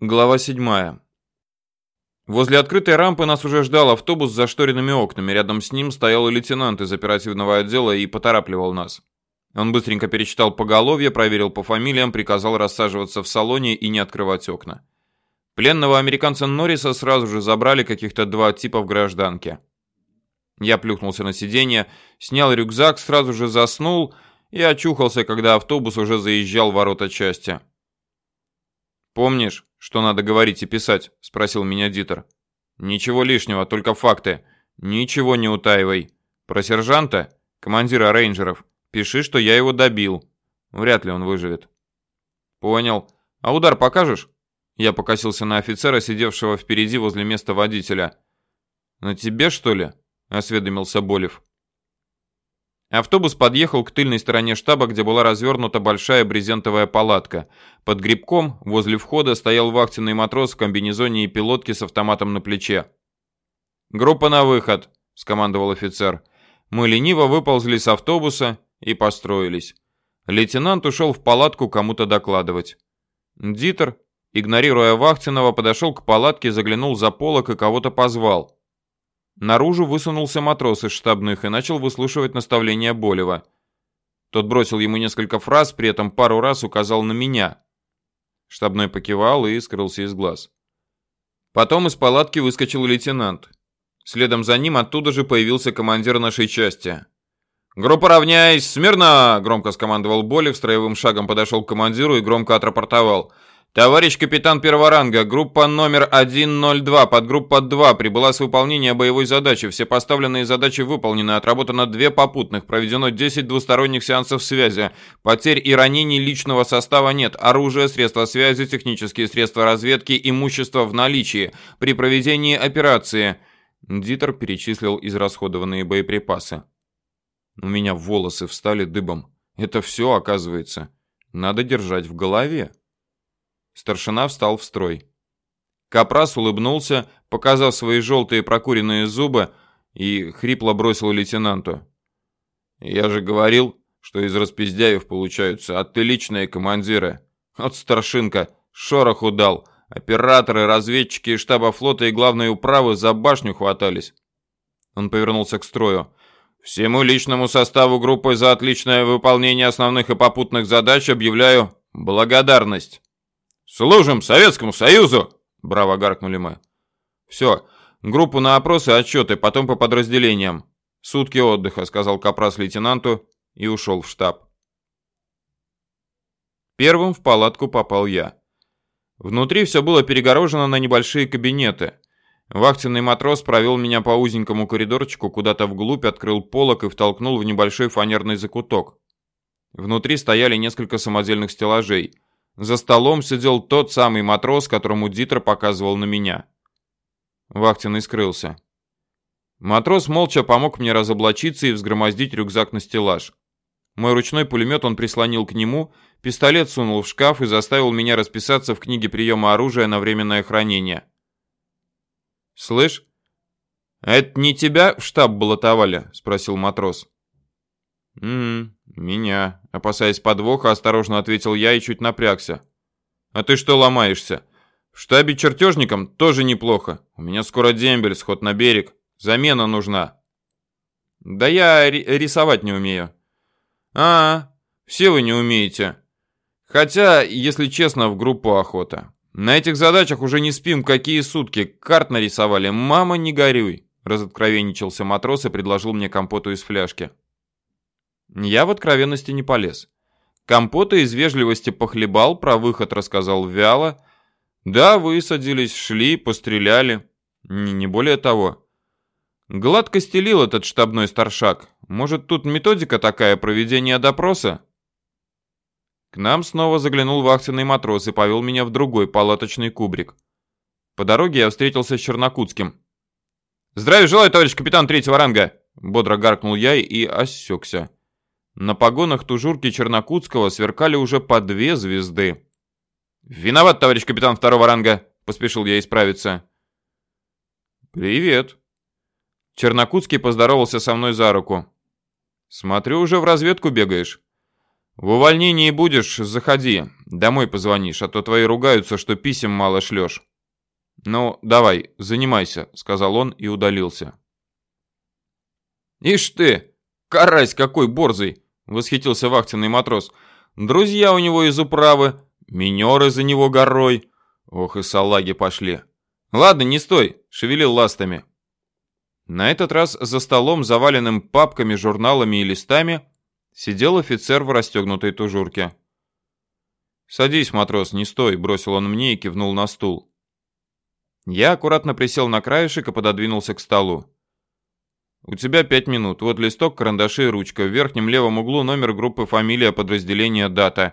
Глава 7. Возле открытой рампы нас уже ждал автобус с зашторенными окнами. Рядом с ним стоял лейтенант из оперативного отдела и поторапливал нас. Он быстренько перечитал поголовье, проверил по фамилиям, приказал рассаживаться в салоне и не открывать окна. Пленного американца Норриса сразу же забрали каких-то два типа в гражданке. Я плюхнулся на сиденье, снял рюкзак, сразу же заснул и очухался, когда автобус уже заезжал в ворота части. «Помнишь, что надо говорить и писать?» – спросил меня Дитер. «Ничего лишнего, только факты. Ничего не утаивай. Про сержанта, командира рейнджеров, пиши, что я его добил. Вряд ли он выживет». «Понял. А удар покажешь?» Я покосился на офицера, сидевшего впереди возле места водителя. «На тебе, что ли?» – осведомился Болев. Автобус подъехал к тыльной стороне штаба, где была развернута большая брезентовая палатка. Под грибком возле входа стоял вахтенный матрос в комбинезоне и пилотке с автоматом на плече. «Группа на выход», — скомандовал офицер. Мы лениво выползли с автобуса и построились. Лейтенант ушел в палатку кому-то докладывать. Дитер, игнорируя Вахтенного, подошел к палатке, заглянул за полок и кого-то позвал. Наружу высунулся матрос из штабных и начал выслушивать наставления Болева. Тот бросил ему несколько фраз, при этом пару раз указал на меня. Штабной покивал и скрылся из глаз. Потом из палатки выскочил лейтенант. Следом за ним оттуда же появился командир нашей части. «Группа, равняйсь! Смирно!» – громко скомандовал Болев, строевым шагом подошел к командиру и громко отрапортовал – Товарищ капитан первого ранга, группа номер 102, подгруппа 2, прибыла с выполнения боевой задачи. Все поставленные задачи выполнены, отработано две попутных, проведено 10 двусторонних сеансов связи. Потерь и ранений личного состава нет. Оружие, средства связи, технические средства разведки, имущество в наличии. При проведении операции... Дитер перечислил израсходованные боеприпасы. У меня волосы встали дыбом. Это все, оказывается, надо держать в голове. Старшина встал в строй. Капрас улыбнулся, показав свои желтые прокуренные зубы, и хрипло бросил лейтенанту. «Я же говорил, что из распиздяев получаются отличные командиры. От старшинка шороху дал. Операторы, разведчики штаба флота и главной управы за башню хватались». Он повернулся к строю. «Всему личному составу группы за отличное выполнение основных и попутных задач объявляю благодарность». «Служим Советскому Союзу!» — браво гаркнули мы. «Все, группу на опросы отчеты, потом по подразделениям. Сутки отдыха», — сказал Капрас лейтенанту и ушел в штаб. Первым в палатку попал я. Внутри все было перегорожено на небольшие кабинеты. Вахтенный матрос провел меня по узенькому коридорчику куда-то вглубь, открыл полок и втолкнул в небольшой фанерный закуток. Внутри стояли несколько самодельных стеллажей — за столом сидел тот самый матрос, которому Дитер показывал на меня. Вахтенный скрылся. Матрос молча помог мне разоблачиться и взгромоздить рюкзак на стеллаж. Мой ручной пулемет он прислонил к нему, пистолет сунул в шкаф и заставил меня расписаться в книге приема оружия на временное хранение. «Слышь, это не тебя в штаб баллотовали?» — спросил матрос. «М-м, меня», — опасаясь подвоха, осторожно ответил я и чуть напрягся. «А ты что ломаешься? В штабе чертежником тоже неплохо. У меня скоро дембель, сход на берег. Замена нужна». «Да я рисовать не умею». «А, все вы не умеете. Хотя, если честно, в группу охота. На этих задачах уже не спим, какие сутки. Карт нарисовали. Мама, не горюй». Разоткровенничался матрос и предложил мне компоту из фляжки. Я в откровенности не полез. Компота из вежливости похлебал, про выход рассказал вяло. Да, высадились, шли, постреляли. Не, не более того. Гладко стелил этот штабной старшак. Может, тут методика такая проведения допроса? К нам снова заглянул вахтенный матрос и повел меня в другой палаточный кубрик. По дороге я встретился с Чернокутским. «Здравия желаю, товарищ капитан третьего ранга!» Бодро гаркнул я и осекся. На погонах тужурки Чернокутского сверкали уже по две звезды. «Виноват, товарищ капитан второго ранга!» — поспешил я исправиться. «Привет!» Чернокутский поздоровался со мной за руку. «Смотрю, уже в разведку бегаешь». В увольнении будешь, заходи. Домой позвонишь, а то твои ругаются, что писем мало шлешь. Ну, давай, занимайся, сказал он и удалился. Ишь ты, карась какой борзый, восхитился вахтенный матрос. Друзья у него из управы, минеры за него горой. Ох и салаги пошли. Ладно, не стой, шевелил ластами. На этот раз за столом, заваленным папками, журналами и листами, сидел офицер в расстегнутой тужурке. «Садись, матрос, не стой», — бросил он мне и кивнул на стул. Я аккуратно присел на краешек и пододвинулся к столу. «У тебя пять минут. Вот листок, карандаши и ручка. В верхнем левом углу номер группы, фамилия, подразделение, дата.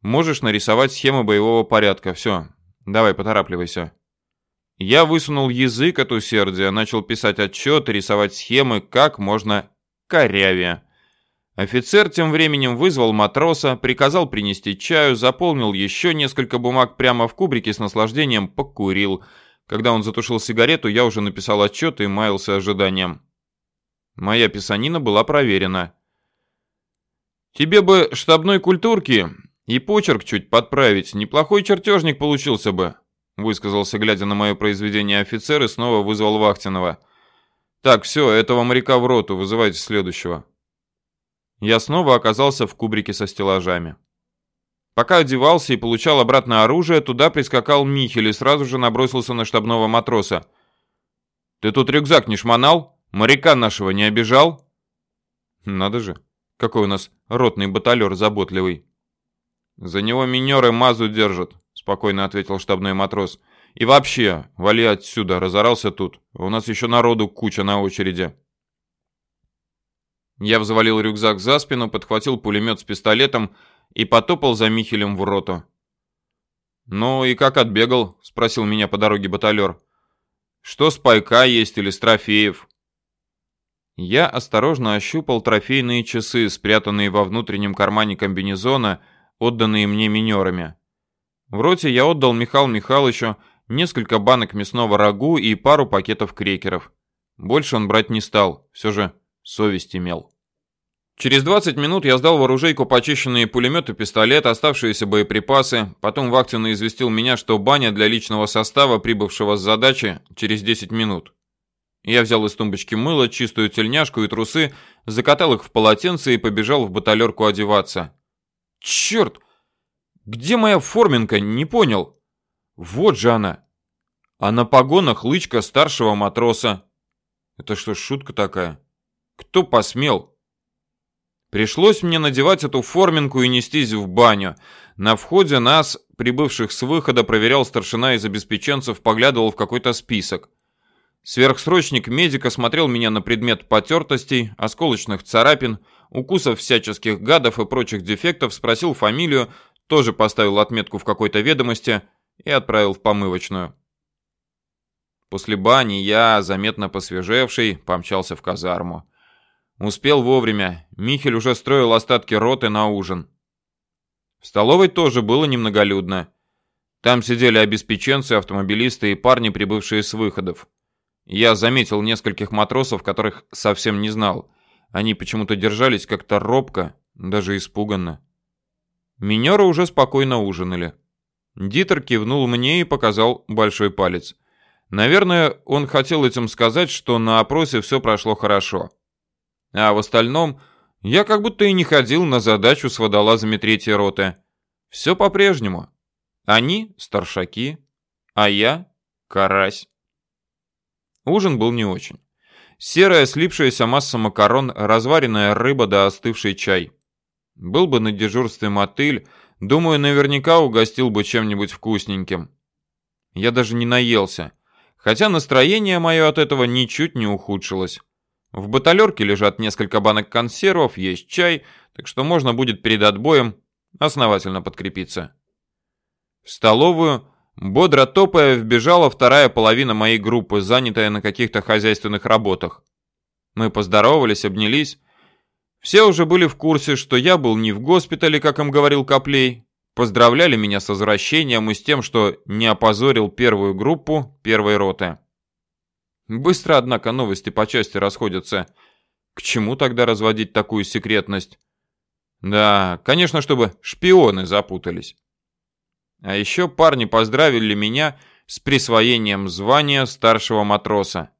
Можешь нарисовать схему боевого порядка. Все. Давай, поторапливайся». Я высунул язык от усердия, начал писать отчеты, рисовать схемы как можно корявее. Офицер тем временем вызвал матроса, приказал принести чаю, заполнил еще несколько бумаг прямо в кубрике с наслаждением покурил. Когда он затушил сигарету, я уже написал отчет и маялся ожиданием. Моя писанина была проверена. «Тебе бы штабной культурки и почерк чуть подправить, неплохой чертежник получился бы», высказался, глядя на мое произведение офицер и снова вызвал Вахтинова. «Так, все, этого моряка в роту, вызывайте следующего». Я снова оказался в кубрике со стеллажами. Пока одевался и получал обратно оружие, туда прискакал Михель и сразу же набросился на штабного матроса. «Ты тут рюкзак не шмонал? Моряка нашего не обижал?» «Надо же, какой у нас ротный баталер заботливый». «За него минеры мазу держат», — спокойно ответил штабной матрос. «И вообще, вали отсюда, разорался тут. У нас еще народу куча на очереди». Я взвалил рюкзак за спину, подхватил пулемет с пистолетом и потопал за Михелем в роту. «Ну и как отбегал?» — спросил меня по дороге баталер. «Что с пайка есть или с трофеев?» Я осторожно ощупал трофейные часы, спрятанные во внутреннем кармане комбинезона, отданные мне минерами. В роте я отдал Михаилу Михайловичу несколько банок мясного рагу и пару пакетов крекеров. Больше он брать не стал, все же совесть имел. Через 20 минут я сдал в оружейку почищенные пулемет и пистолет, оставшиеся боеприпасы. Потом Вахтин известил меня, что баня для личного состава, прибывшего с задачи, через 10 минут. Я взял из тумбочки мыло, чистую тельняшку и трусы, закатал их в полотенце и побежал в баталерку одеваться. Черт! Где моя форменка? Не понял. Вот же она. А на погонах лычка старшего матроса. Это что, шутка такая? Кто посмел? Пришлось мне надевать эту форминку и нестись в баню. На входе нас, прибывших с выхода, проверял старшина из обеспеченцев, поглядывал в какой-то список. Сверхсрочник медика смотрел меня на предмет потертостей, осколочных царапин, укусов всяческих гадов и прочих дефектов, спросил фамилию, тоже поставил отметку в какой-то ведомости и отправил в помывочную. После бани я, заметно посвежевший, помчался в казарму. Успел вовремя. Михель уже строил остатки роты на ужин. В столовой тоже было немноголюдно. Там сидели обеспеченцы, автомобилисты и парни, прибывшие с выходов. Я заметил нескольких матросов, которых совсем не знал. Они почему-то держались как-то робко, даже испуганно. Минеры уже спокойно ужинали. Дитер кивнул мне и показал большой палец. Наверное, он хотел этим сказать, что на опросе все прошло хорошо. А в остальном я как будто и не ходил на задачу с водолазами третьей роты. Все по-прежнему. Они – старшаки, а я – карась. Ужин был не очень. Серая слипшаяся масса макарон, разваренная рыба да остывший чай. Был бы на дежурстве мотыль, думаю, наверняка угостил бы чем-нибудь вкусненьким. Я даже не наелся, хотя настроение мое от этого ничуть не ухудшилось. В баталерке лежат несколько банок консервов, есть чай, так что можно будет перед отбоем основательно подкрепиться. В столовую, бодро топая, вбежала вторая половина моей группы, занятая на каких-то хозяйственных работах. Мы поздоровались, обнялись. Все уже были в курсе, что я был не в госпитале, как им говорил Коплей. Поздравляли меня с возвращением и с тем, что не опозорил первую группу первой роты. Быстро, однако, новости по части расходятся. К чему тогда разводить такую секретность? Да, конечно, чтобы шпионы запутались. А еще парни поздравили меня с присвоением звания старшего матроса.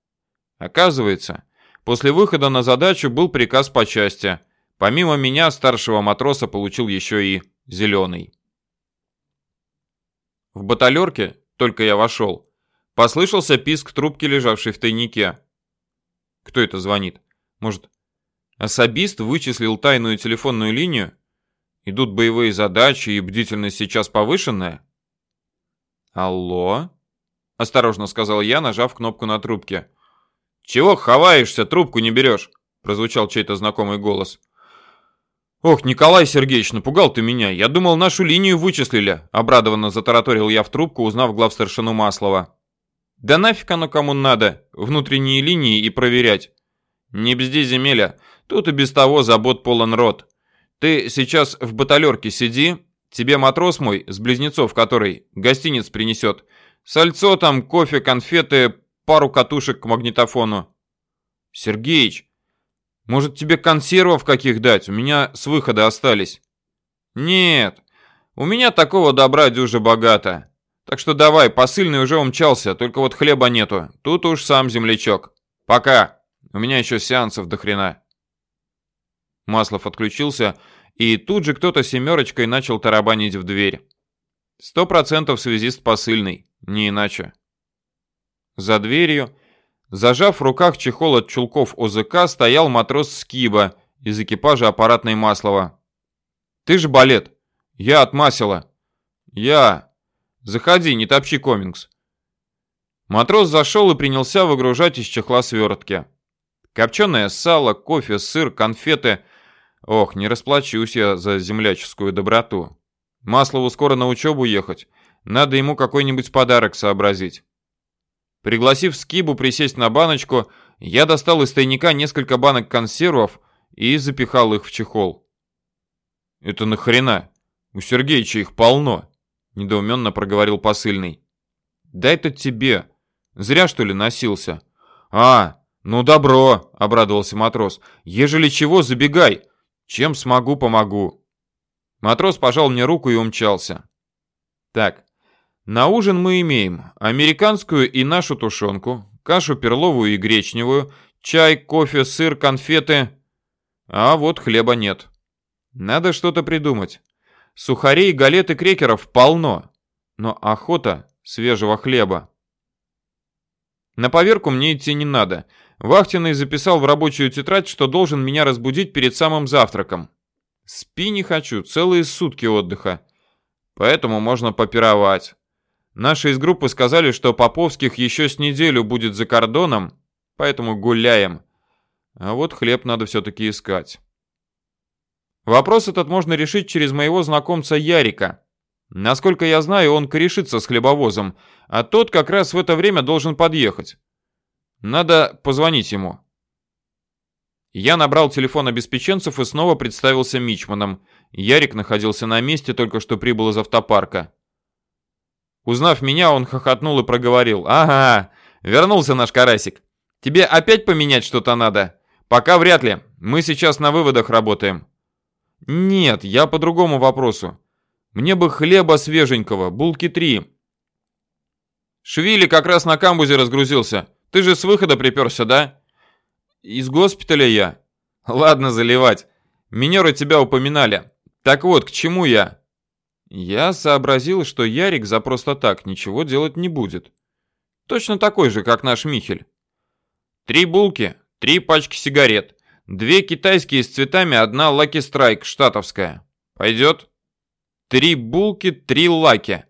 Оказывается, после выхода на задачу был приказ по части. Помимо меня, старшего матроса получил еще и зеленый. В баталерке, только я вошел, послышался писк трубки, лежавшей в тайнике. Кто это звонит? Может, особист вычислил тайную телефонную линию? Идут боевые задачи, и бдительность сейчас повышенная? Алло? Осторожно сказал я, нажав кнопку на трубке. «Чего ховаешься, трубку не берешь?» Прозвучал чей-то знакомый голос. «Ох, Николай Сергеевич, напугал ты меня. Я думал, нашу линию вычислили», — обрадованно затараторил я в трубку, узнав главстаршину Маслова. «Да нафиг оно кому надо, внутренние линии и проверять». «Не бзди, земеля, тут и без того забот полон рот. Ты сейчас в баталерке сиди, тебе матрос мой, с близнецов который, гостиниц принесет. Сальцо там, кофе, конфеты, пару катушек к магнитофону». «Сергеич, может, тебе консервов каких дать? У меня с выхода остались. Нет, у меня такого добра дюже богато. Так что давай, посыльный уже умчался, только вот хлеба нету. Тут уж сам землячок. Пока. У меня еще сеансов до хрена. Маслов отключился, и тут же кто-то семерочкой начал тарабанить в дверь. Сто процентов связист посыльный, не иначе. За дверью Зажав в руках чехол от чулков ОЗК, стоял матрос Скиба из экипажа аппаратной Маслова. «Ты же балет!» «Я от Масела!» «Я!» «Заходи, не топчи комингс!» Матрос зашел и принялся выгружать из чехла свертки. Копченое сало, кофе, сыр, конфеты. Ох, не расплачусь я за земляческую доброту. Маслову скоро на учебу ехать. Надо ему какой-нибудь подарок сообразить. Пригласив Скибу присесть на баночку, я достал из тайника несколько банок консервов и запихал их в чехол. «Это нахрена? У Сергеича их полно», — недоуменно проговорил посыльный. «Да это тебе. Зря, что ли, носился?» «А, ну добро», — обрадовался матрос. «Ежели чего, забегай. Чем смогу, помогу». Матрос пожал мне руку и умчался. «Так, на ужин мы имеем американскую и нашу тушенку, кашу перловую и гречневую, чай, кофе, сыр, конфеты. А вот хлеба нет. Надо что-то придумать. Сухарей, галет и крекеров полно, но охота свежего хлеба. На поверку мне идти не надо. Вахтенный записал в рабочую тетрадь, что должен меня разбудить перед самым завтраком. Спи не хочу, целые сутки отдыха. Поэтому можно попировать. Наши из группы сказали, что Поповских еще с неделю будет за кордоном, поэтому гуляем. А вот хлеб надо все-таки искать. Вопрос этот можно решить через моего знакомца Ярика. Насколько я знаю, он корешится с хлебовозом, а тот как раз в это время должен подъехать. Надо позвонить ему. Я набрал телефон обеспеченцев и снова представился мичманом. Ярик находился на месте, только что прибыл из автопарка. Узнав меня, он хохотнул и проговорил. «Ага, вернулся наш карасик. Тебе опять поменять что-то надо? Пока вряд ли. Мы сейчас на выводах работаем». «Нет, я по другому вопросу. Мне бы хлеба свеженького, булки три». «Швили как раз на камбузе разгрузился. Ты же с выхода приперся, да?» «Из госпиталя я». «Ладно заливать. Минеры тебя упоминали. Так вот, к чему я?» Я сообразил, что Ярик за просто так ничего делать не будет. Точно такой же, как наш Михель. Три булки, три пачки сигарет, две китайские с цветами, одна Lucky Strike штатовская. Пойдет? Три булки, три лаки.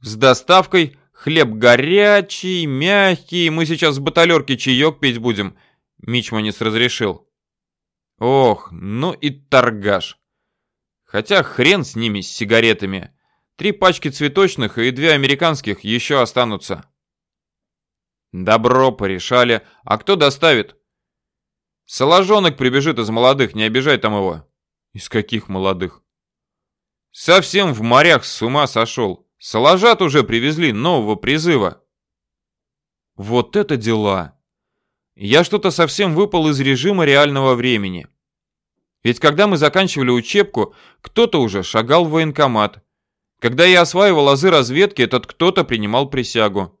С доставкой хлеб горячий, мягкий. Мы сейчас в баталерке чаек пить будем. Мичманис разрешил. Ох, ну и торгаш. Хотя хрен с ними, с сигаретами. Три пачки цветочных и две американских еще останутся. Добро, порешали. А кто доставит? Соложонок прибежит из молодых, не обижай там его. Из каких молодых? Совсем в морях с ума сошел. Соложат уже привезли нового призыва. Вот это дела. Я что-то совсем выпал из режима реального времени. Ведь когда мы заканчивали учебку, кто-то уже шагал в военкомат. Когда я осваивал азы разведки, этот кто-то принимал присягу.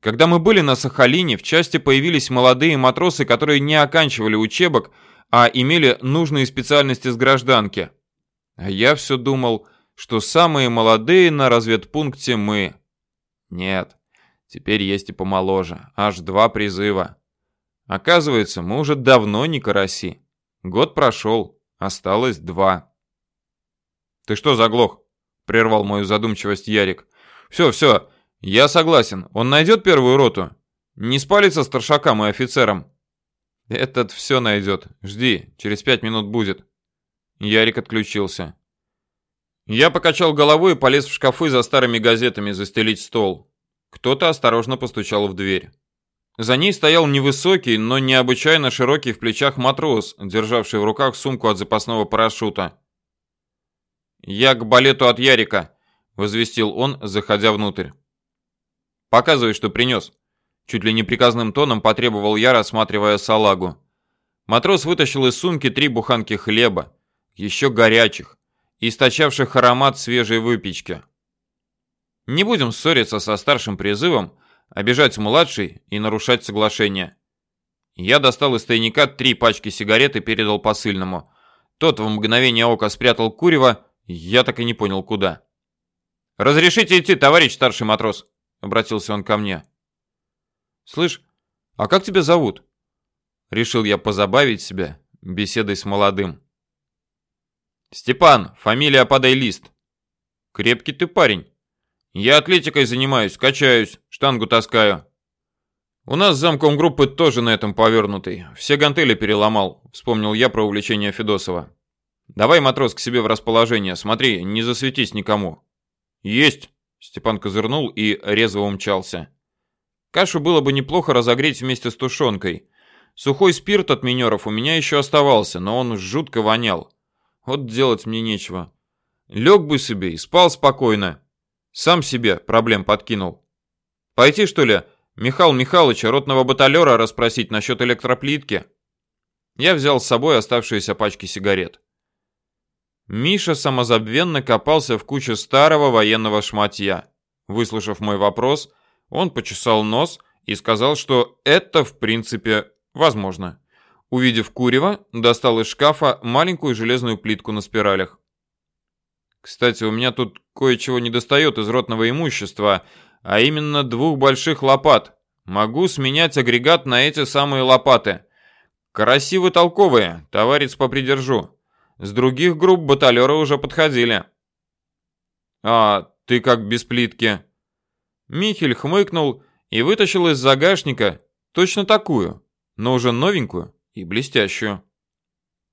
Когда мы были на Сахалине, в части появились молодые матросы, которые не оканчивали учебок, а имели нужные специальности с гражданки. А я все думал, что самые молодые на разведпункте мы. Нет, теперь есть и помоложе, аж два призыва. Оказывается, мы уже давно не караси. Год прошел, осталось два. «Ты что заглох?» — прервал мою задумчивость Ярик. «Все, все, я согласен. Он найдет первую роту? Не спалится старшакам и офицерам?» «Этот все найдет. Жди, через пять минут будет». Ярик отключился. Я покачал головой и полез в шкафы за старыми газетами застелить стол. Кто-то осторожно постучал в дверь. За ней стоял невысокий, но необычайно широкий в плечах матрос, державший в руках сумку от запасного парашюта. «Я к балету от Ярика», — возвестил он, заходя внутрь. «Показывай, что принес», — чуть ли не приказным тоном потребовал я, рассматривая салагу. Матрос вытащил из сумки три буханки хлеба, еще горячих, источавших аромат свежей выпечки. Не будем ссориться со старшим призывом, обижать младший и нарушать соглашение. Я достал из тайника три пачки сигарет и передал посыльному. Тот в мгновение ока спрятал курево, я так и не понял куда. «Разрешите идти, товарищ старший матрос?» — обратился он ко мне. «Слышь, а как тебя зовут?» Решил я позабавить себя беседой с молодым. «Степан, фамилия подай лист». «Крепкий ты парень». Я атлетикой занимаюсь, качаюсь, штангу таскаю. У нас с замком группы тоже на этом повернутый. Все гантели переломал, вспомнил я про увлечение Федосова. Давай, матрос, к себе в расположение. Смотри, не засветись никому. Есть. Степан козырнул и резво умчался. Кашу было бы неплохо разогреть вместе с тушенкой. Сухой спирт от минеров у меня еще оставался, но он жутко вонял. Вот делать мне нечего. Лег бы себе и спал спокойно. Сам себе проблем подкинул. Пойти, что ли, Михаил Михайловича, ротного баталера, расспросить насчет электроплитки? Я взял с собой оставшиеся пачки сигарет. Миша самозабвенно копался в куче старого военного шматья. Выслушав мой вопрос, он почесал нос и сказал, что это, в принципе, возможно. Увидев курево, достал из шкафа маленькую железную плитку на спиралях. Кстати, у меня тут кое-чего недостает из ротного имущества, а именно двух больших лопат. Могу сменять агрегат на эти самые лопаты. Красивые, толковые, товарищ попридержу. С других групп баталеры уже подходили. А ты как без плитки? Михель хмыкнул и вытащил из загашника точно такую, но уже новенькую и блестящую.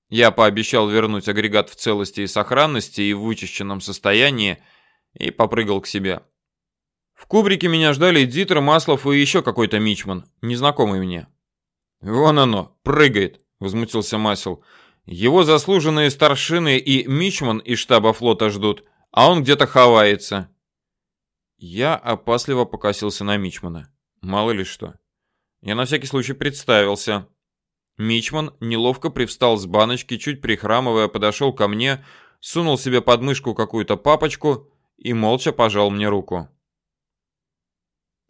Я пообещал вернуть агрегат в целости и сохранности и в вычищенном состоянии и попрыгал к себе. В кубрике меня ждали Дитер, Маслов и еще какой-то мичман, незнакомый мне. «Вон оно, прыгает», — возмутился Масел. «Его заслуженные старшины и мичман из штаба флота ждут, а он где-то ховается». Я опасливо покосился на мичмана. Мало ли что. Я на всякий случай представился. Мичман неловко привстал с баночки, чуть прихрамывая, подошел ко мне, сунул себе под мышку какую-то папочку и молча пожал мне руку.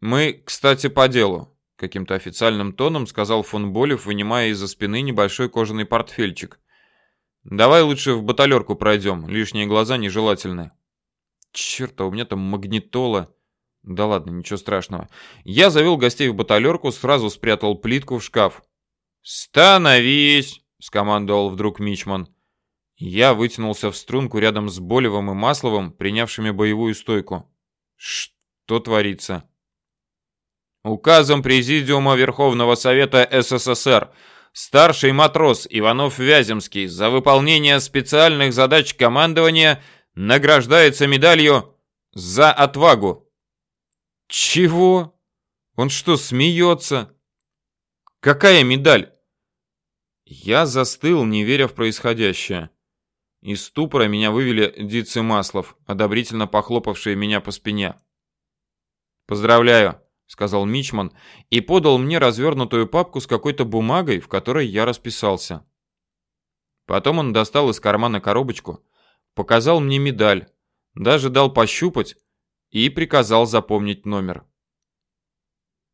«Мы, кстати, по делу», — каким-то официальным тоном сказал фон Болев, вынимая из-за спины небольшой кожаный портфельчик. «Давай лучше в баталерку пройдем, лишние глаза нежелательны». «Черт, а у меня там магнитола». Да ладно, ничего страшного. Я завел гостей в баталерку, сразу спрятал плитку в шкаф. «Становись!» — скомандовал вдруг Мичман. Я вытянулся в струнку рядом с Болевым и Масловым, принявшими боевую стойку. Что творится? Указом Президиума Верховного Совета СССР старший матрос Иванов Вяземский за выполнение специальных задач командования награждается медалью «За отвагу». Чего? Он что, смеется? Какая медаль? Я застыл, не веря в происходящее. Из ступора меня вывели Дицы Маслов, одобрительно похлопавшие меня по спине. «Поздравляю», — сказал Мичман и подал мне развернутую папку с какой-то бумагой, в которой я расписался. Потом он достал из кармана коробочку, показал мне медаль, даже дал пощупать и приказал запомнить номер.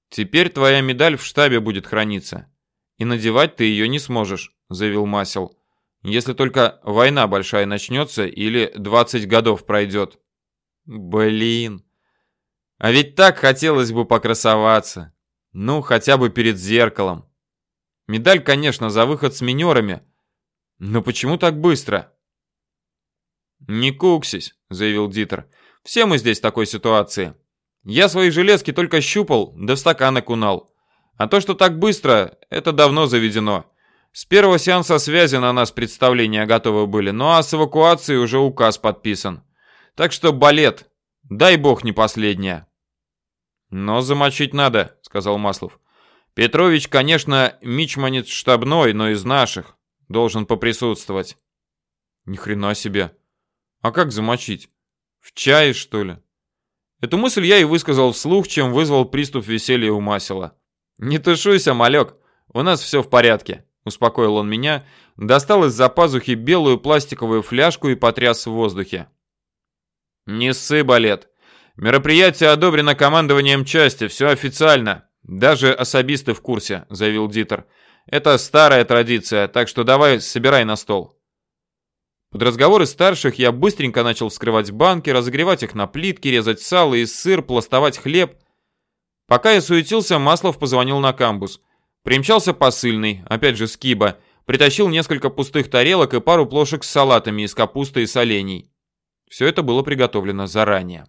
«Теперь твоя медаль в штабе будет храниться, и надевать ты ее не сможешь», — заявил Масел. «Если только война большая начнется или 20 годов пройдет». «Блин, а ведь так хотелось бы покрасоваться. Ну, хотя бы перед зеркалом. Медаль, конечно, за выход с минерами, но почему так быстро?» «Не куксись», — заявил Дитер. «Все мы здесь в такой ситуации. Я свои железки только щупал, да в стакан окунал. А то, что так быстро, это давно заведено. С первого сеанса связи на нас представления готовы были, ну а с эвакуацией уже указ подписан. Так что балет, дай бог не последняя». «Но замочить надо», — сказал Маслов. «Петрович, конечно, мичманец штабной, но из наших. Должен поприсутствовать». «Ни хрена себе. А как замочить? В чае, что ли?» Эту мысль я и высказал вслух, чем вызвал приступ веселья у Масела. «Не тушуйся, малек, у нас все в порядке», — успокоил он меня, достал из-за пазухи белую пластиковую фляжку и потряс в воздухе. «Не ссы, балет. Мероприятие одобрено командованием части, все официально. Даже особисты в курсе», — заявил Дитер. «Это старая традиция, так что давай собирай на стол». Под разговоры старших я быстренько начал вскрывать банки, разогревать их на плитке, резать сало и сыр, пластовать хлеб. Пока я суетился, Маслов позвонил на камбус. Примчался посыльный, опять же скиба, притащил несколько пустых тарелок и пару плошек с салатами из капусты и солений. Все это было приготовлено заранее.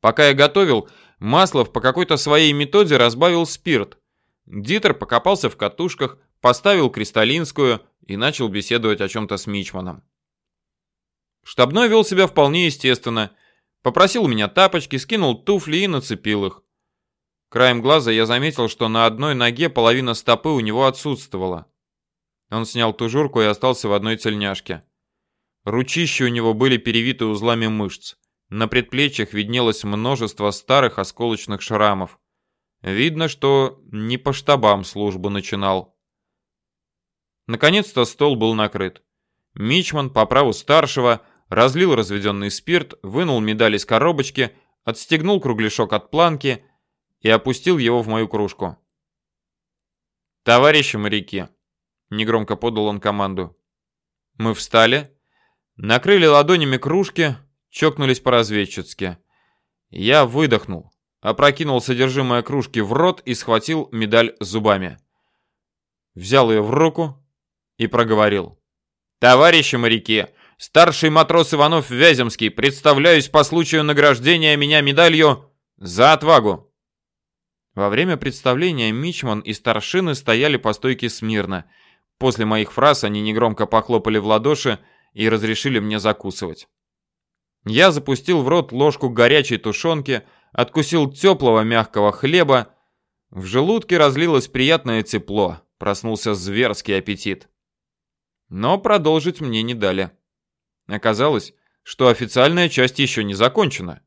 Пока я готовил, Маслов по какой-то своей методе разбавил спирт. Дитер покопался в катушках, поставил кристаллинскую и начал беседовать о чем-то с Мичманом. Штабной вел себя вполне естественно. Попросил у меня тапочки, скинул туфли и нацепил их. Краем глаза я заметил, что на одной ноге половина стопы у него отсутствовала. Он снял тужурку и остался в одной тельняшке. Ручища у него были перевиты узлами мышц. На предплечьях виднелось множество старых осколочных шрамов. Видно, что не по штабам службу начинал. Наконец-то стол был накрыт. Мичман по праву старшего разлил разведенный спирт, вынул медаль из коробочки, отстегнул кругляшок от планки и опустил его в мою кружку. «Товарищи моряки!» — негромко подал он команду. Мы встали, накрыли ладонями кружки, чокнулись по-разведчески. Я выдохнул, опрокинул содержимое кружки в рот и схватил медаль зубами. Взял ее в руку, и проговорил. «Товарищи моряки, старший матрос Иванов Вяземский, представляюсь по случаю награждения меня медалью за отвагу». Во время представления Мичман и старшины стояли по стойке смирно. После моих фраз они негромко похлопали в ладоши и разрешили мне закусывать. Я запустил в рот ложку горячей тушенки, откусил теплого мягкого хлеба. В желудке разлилось приятное тепло, проснулся зверский аппетит. Но продолжить мне не дали. Оказалось, что официальная часть еще не закончена.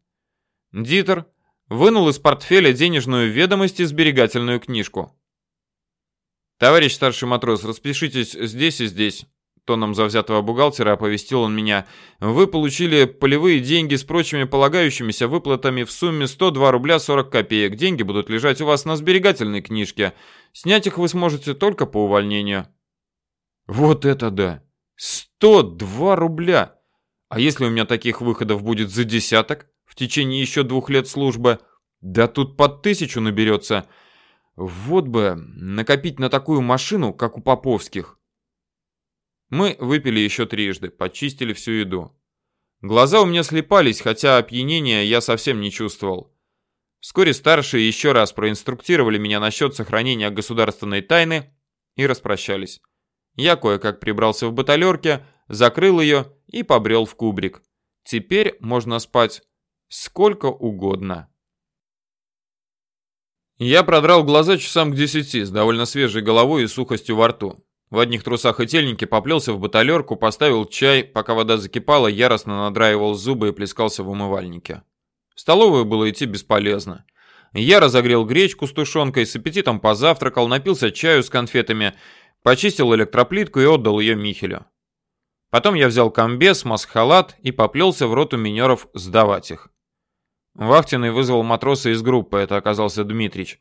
Дитер вынул из портфеля денежную ведомость и сберегательную книжку. «Товарищ старший матрос, распишитесь здесь и здесь», тоном завзятого бухгалтера оповестил он меня. «Вы получили полевые деньги с прочими полагающимися выплатами в сумме 102 рубля 40 копеек. Деньги будут лежать у вас на сберегательной книжке. Снять их вы сможете только по увольнению». Вот это да! 102 рубля! А если у меня таких выходов будет за десяток в течение еще двух лет службы? Да тут под тысячу наберется. Вот бы накопить на такую машину, как у Поповских. Мы выпили еще трижды, почистили всю еду. Глаза у меня слепались, хотя опьянения я совсем не чувствовал. Вскоре старшие еще раз проинструктировали меня насчет сохранения государственной тайны и распрощались. Я кое-как прибрался в баталерке, закрыл ее и побрел в кубрик. Теперь можно спать сколько угодно. Я продрал глаза часам к десяти с довольно свежей головой и сухостью во рту. В одних трусах и тельнике поплелся в баталерку, поставил чай, пока вода закипала, яростно надраивал зубы и плескался в умывальнике. В столовую было идти бесполезно. Я разогрел гречку с тушенкой, с аппетитом позавтракал, напился чаю с конфетами почистил электроплитку и отдал ее Михелю. Потом я взял комбез, маск-халат и поплелся в роту минеров сдавать их. Вахтенный вызвал матроса из группы, это оказался Дмитрич.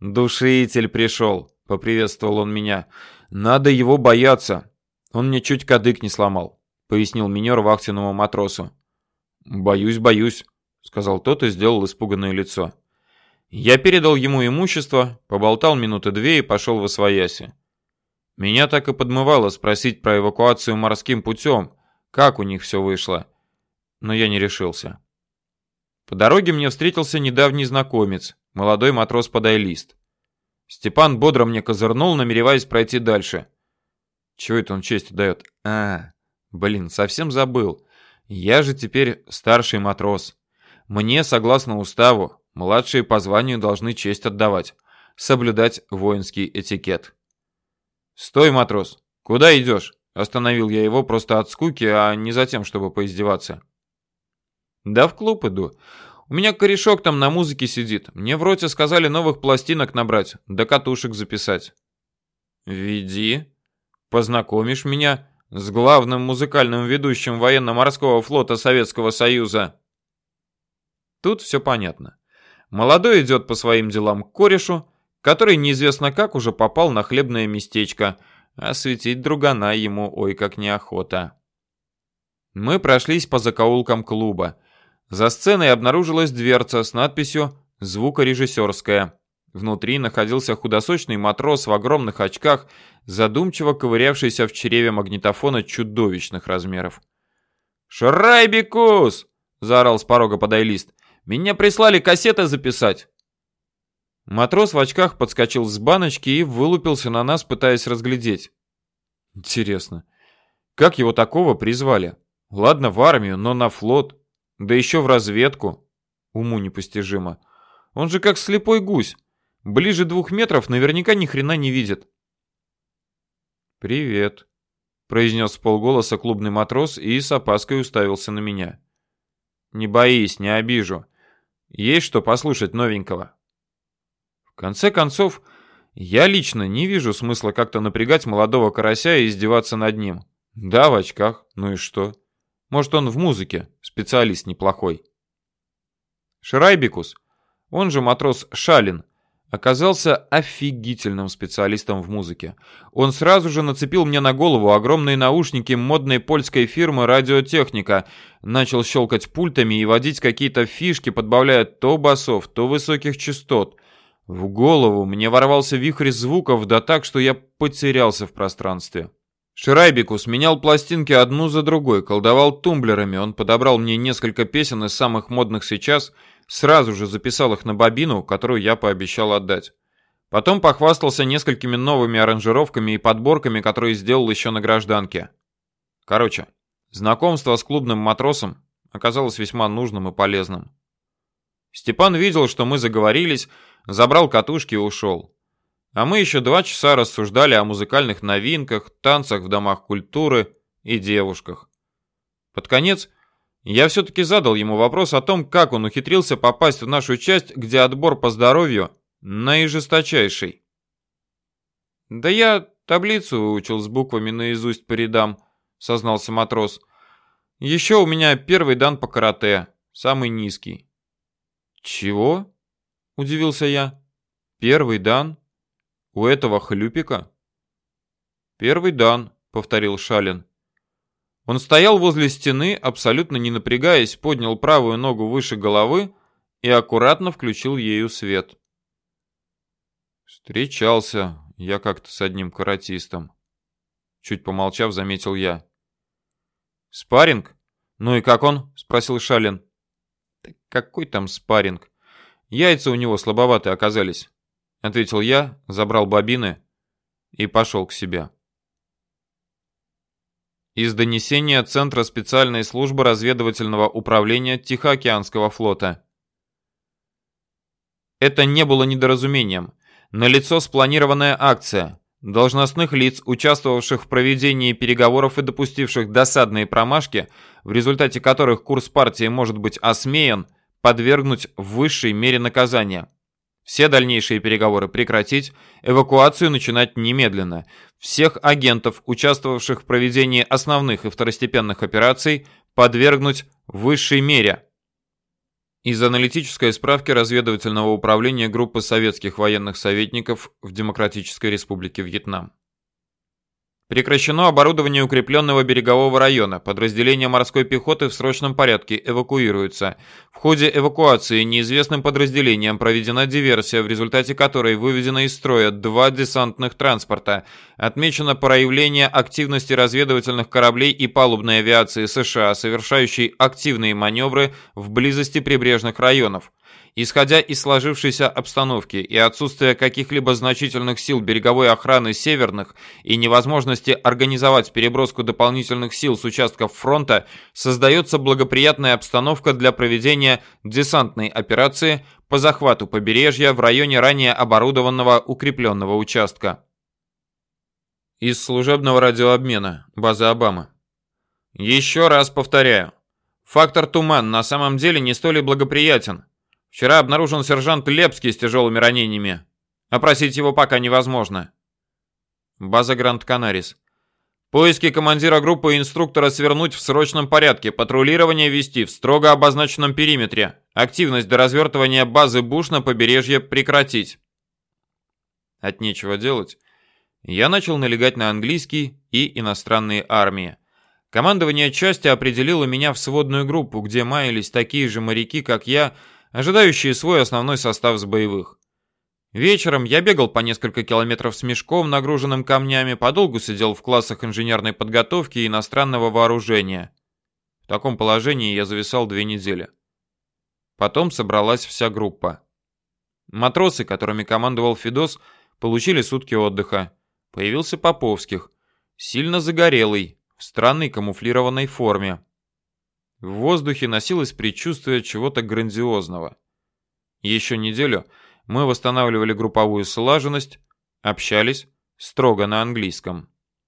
«Душитель пришел», — поприветствовал он меня. «Надо его бояться. Он мне чуть кадык не сломал», — пояснил минер вахтенному матросу. «Боюсь, боюсь», — сказал тот и сделал испуганное лицо. Я передал ему имущество, поболтал минуты две и пошел в освояси. Меня так и подмывало спросить про эвакуацию морским путем, как у них все вышло, но я не решился. По дороге мне встретился недавний знакомец, молодой матрос-подайлист. Степан бодро мне козырнул, намереваясь пройти дальше. Чего это он честь дает? А, блин, совсем забыл. Я же теперь старший матрос. Мне, согласно уставу, Младшие по званию должны честь отдавать, соблюдать воинский этикет. «Стой, матрос! Куда идешь?» Остановил я его просто от скуки, а не за тем, чтобы поиздеваться. «Да в клуб иду. У меня корешок там на музыке сидит. Мне в роте сказали новых пластинок набрать, да катушек записать». «Веди. Познакомишь меня с главным музыкальным ведущим военно-морского флота Советского Союза». Тут все понятно. Молодой идет по своим делам к корешу, который неизвестно как уже попал на хлебное местечко, а светить другана ему ой как неохота. Мы прошлись по закоулкам клуба. За сценой обнаружилась дверца с надписью «Звукорежиссерская». Внутри находился худосочный матрос в огромных очках, задумчиво ковырявшийся в чреве магнитофона чудовищных размеров. «Шрайбикус!» — заорал с порога подайлист. Меня прислали кассеты записать. Матрос в очках подскочил с баночки и вылупился на нас, пытаясь разглядеть. Интересно, как его такого призвали? Ладно, в армию, но на флот, да еще в разведку. Уму непостижимо. Он же как слепой гусь. Ближе двух метров наверняка ни хрена не видит. «Привет», — произнес в полголоса клубный матрос и с опаской уставился на меня. «Не боись, не обижу. Есть что послушать новенького. В конце концов, я лично не вижу смысла как-то напрягать молодого карася и издеваться над ним. Да, в очках, ну и что? Может, он в музыке, специалист неплохой. Шрайбикус, он же матрос Шалин, оказался офигительным специалистом в музыке. Он сразу же нацепил мне на голову огромные наушники модной польской фирмы «Радиотехника», начал щелкать пультами и водить какие-то фишки, подбавляя то басов, то высоких частот. В голову мне ворвался вихрь звуков, да так, что я потерялся в пространстве. Шрайбикус менял пластинки одну за другой, колдовал тумблерами, он подобрал мне несколько песен из самых модных сейчас – Сразу же записал их на бобину, которую я пообещал отдать. Потом похвастался несколькими новыми аранжировками и подборками, которые сделал еще на гражданке. Короче, знакомство с клубным матросом оказалось весьма нужным и полезным. Степан видел, что мы заговорились, забрал катушки и ушел. А мы еще два часа рассуждали о музыкальных новинках, танцах в домах культуры и девушках. Под конец я все-таки задал ему вопрос о том, как он ухитрился попасть в нашу часть, где отбор по здоровью наижесточайший. «Да я таблицу выучил с буквами наизусть по рядам», — сознался матрос. «Еще у меня первый дан по карате, самый низкий». «Чего?» — удивился я. «Первый дан? У этого хлюпика?» «Первый дан», — повторил Шалин. Он стоял возле стены, абсолютно не напрягаясь, поднял правую ногу выше головы и аккуратно включил ею свет. Встречался я как-то с одним каратистом. Чуть помолчав, заметил я. Спаринг? Ну и как он? Спросил Шалин. Да какой там спаринг? Яйца у него слабоватые оказались. Ответил я, забрал бобины и пошел к себе. Из донесения Центра специальной службы разведывательного управления Тихоокеанского флота. Это не было недоразумением. Налицо спланированная акция. Должностных лиц, участвовавших в проведении переговоров и допустивших досадные промашки, в результате которых курс партии может быть осмеян, подвергнуть в высшей мере наказания. Все дальнейшие переговоры прекратить, эвакуацию начинать немедленно. Всех агентов, участвовавших в проведении основных и второстепенных операций, подвергнуть высшей мере. Из аналитической справки разведывательного управления группы советских военных советников в Демократической Республике Вьетнам. Прекращено оборудование укрепленного берегового района. Подразделения морской пехоты в срочном порядке эвакуируются. В ходе эвакуации неизвестным подразделениям проведена диверсия, в результате которой выведено из строя два десантных транспорта. Отмечено проявление активности разведывательных кораблей и палубной авиации США, совершающей активные маневры в близости прибрежных районов. Исходя из сложившейся обстановки и отсутствия каких-либо значительных сил береговой охраны северных и невозможности организовать переброску дополнительных сил с участков фронта, создается благоприятная обстановка для проведения десантной операции по захвату побережья в районе ранее оборудованного укрепленного участка. Из служебного радиообмена. База Обама. Еще раз повторяю. Фактор туман на самом деле не столь благоприятен. Вчера обнаружен сержант Лепский с тяжелыми ранениями. Опросить его пока невозможно. База Гранд Канарис. Поиски командира группы и инструктора свернуть в срочном порядке. Патрулирование вести в строго обозначенном периметре. Активность до развертывания базы Буш на побережье прекратить. От нечего делать. Я начал налегать на английский и иностранные армии. Командование части определило меня в сводную группу, где маялись такие же моряки, как я, ожидающие свой основной состав с боевых. Вечером я бегал по несколько километров с мешком, нагруженным камнями, подолгу сидел в классах инженерной подготовки и иностранного вооружения. В таком положении я зависал две недели. Потом собралась вся группа. Матросы, которыми командовал Федос, получили сутки отдыха. Появился Поповских, сильно загорелый, в странной камуфлированной форме. В воздухе носилось предчувствие чего-то грандиозного. Еще неделю мы восстанавливали групповую слаженность, общались строго на английском.